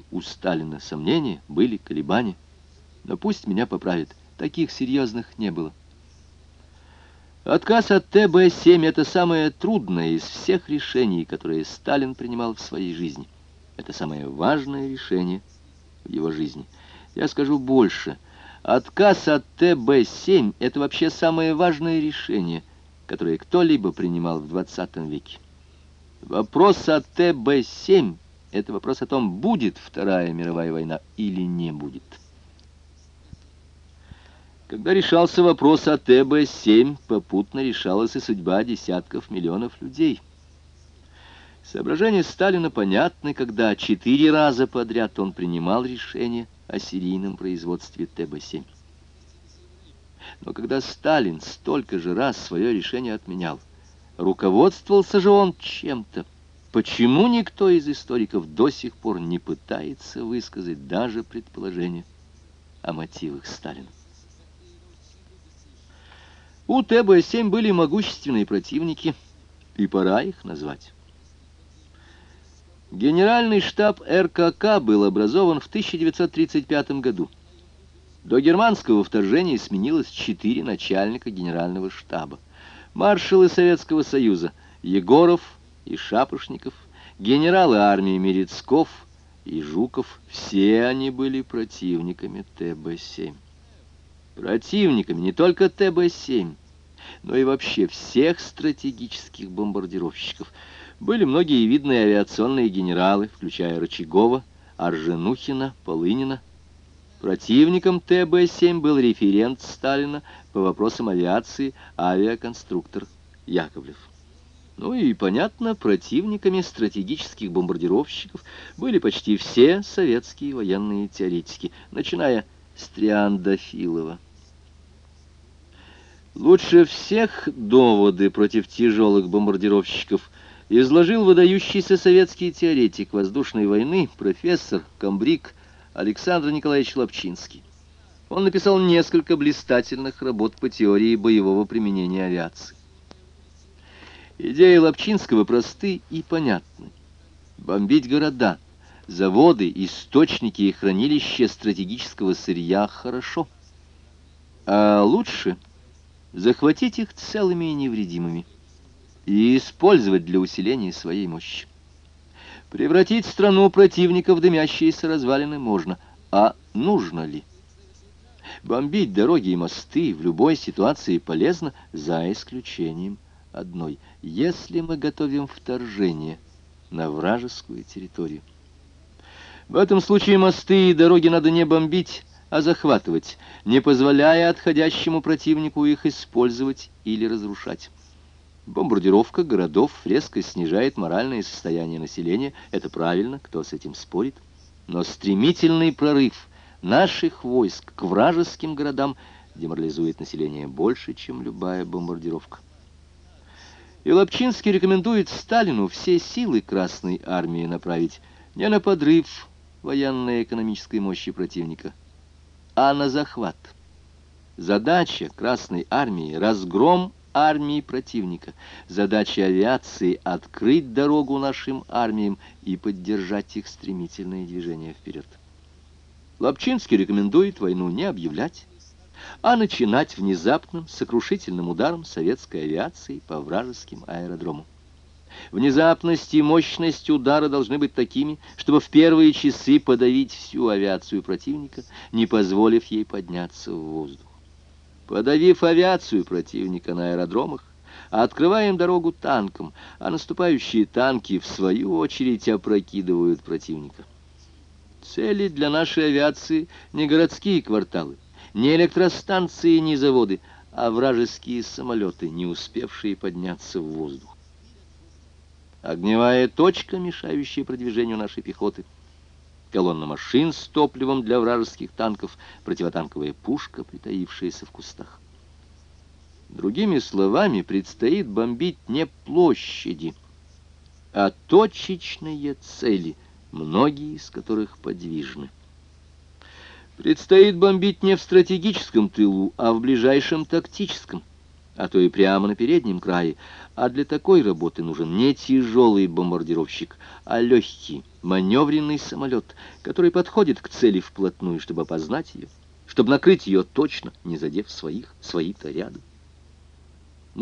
Были у Сталина сомнения, были колебания. Но пусть меня поправят, таких серьезных не было. Отказ от ТБ-7 — это самое трудное из всех решений, которые Сталин принимал в своей жизни. Это самое важное решение в его жизни. Я скажу больше. Отказ от ТБ-7 — это вообще самое важное решение, которое кто-либо принимал в 20 веке. Вопрос о ТБ-7 — это вопрос о том, будет Вторая мировая война или не будет. Когда решался вопрос о ТБ-7, попутно решалась и судьба десятков миллионов людей. Соображения Сталина понятны, когда четыре раза подряд он принимал решение о серийном производстве ТБ-7. Но когда Сталин столько же раз свое решение отменял, руководствовался же он чем-то. Почему никто из историков до сих пор не пытается высказать даже предположение о мотивах Сталина? У ТБ-7 были могущественные противники, и пора их назвать. Генеральный штаб РКК был образован в 1935 году. До германского вторжения сменилось четыре начальника генерального штаба. Маршалы Советского Союза Егоров и Шапошников, генералы армии Мерецков и Жуков, все они были противниками ТБ-7. Противниками не только ТБ-7, но и вообще всех стратегических бомбардировщиков. Были многие видные авиационные генералы, включая Рычагова, Арженухина, Полынина. Противником ТБ-7 был референт Сталина по вопросам авиации, авиаконструктор Яковлев. Ну и, понятно, противниками стратегических бомбардировщиков были почти все советские военные теоретики, начиная с Триандафилова. Лучше всех доводы против тяжелых бомбардировщиков изложил выдающийся советский теоретик воздушной войны, профессор, комбриг Александр Николаевич Лапчинский. Он написал несколько блистательных работ по теории боевого применения авиации. Идеи Лапчинского просты и понятны. Бомбить города, заводы, источники и хранилища стратегического сырья хорошо. А лучше – захватить их целыми и невредимыми и использовать для усиления своей мощи. Превратить страну противника в дымящиеся развалины можно, а нужно ли? Бомбить дороги и мосты в любой ситуации полезно, за исключением одной. Если мы готовим вторжение на вражескую территорию. В этом случае мосты и дороги надо не бомбить, а захватывать, не позволяя отходящему противнику их использовать или разрушать. Бомбардировка городов резко снижает моральное состояние населения. Это правильно, кто с этим спорит. Но стремительный прорыв наших войск к вражеским городам деморализует население больше, чем любая бомбардировка. И Лапчинский рекомендует Сталину все силы Красной Армии направить не на подрыв военной экономической мощи противника, а на захват. Задача Красной Армии — разгром армии противника. Задача авиации — открыть дорогу нашим армиям и поддержать их стремительное движение вперед. Лапчинский рекомендует войну не объявлять, а начинать внезапным сокрушительным ударом советской авиации по вражеским аэродромам. Внезапность и мощность удара должны быть такими, чтобы в первые часы подавить всю авиацию противника, не позволив ей подняться в воздух. Подавив авиацию противника на аэродромах, открываем дорогу танкам, а наступающие танки, в свою очередь, опрокидывают противника. Цели для нашей авиации не городские кварталы, не электростанции, не заводы, а вражеские самолеты, не успевшие подняться в воздух огневая точка, мешающая продвижению нашей пехоты, колонна машин с топливом для вражеских танков, противотанковая пушка, притаившаяся в кустах. Другими словами, предстоит бомбить не площади, а точечные цели, многие из которых подвижны. Предстоит бомбить не в стратегическом тылу, а в ближайшем тактическом, а то и прямо на переднем крае. А для такой работы нужен не тяжелый бомбардировщик, а легкий, маневренный самолет, который подходит к цели вплотную, чтобы опознать ее, чтобы накрыть ее точно, не задев своих, свои-то рядом.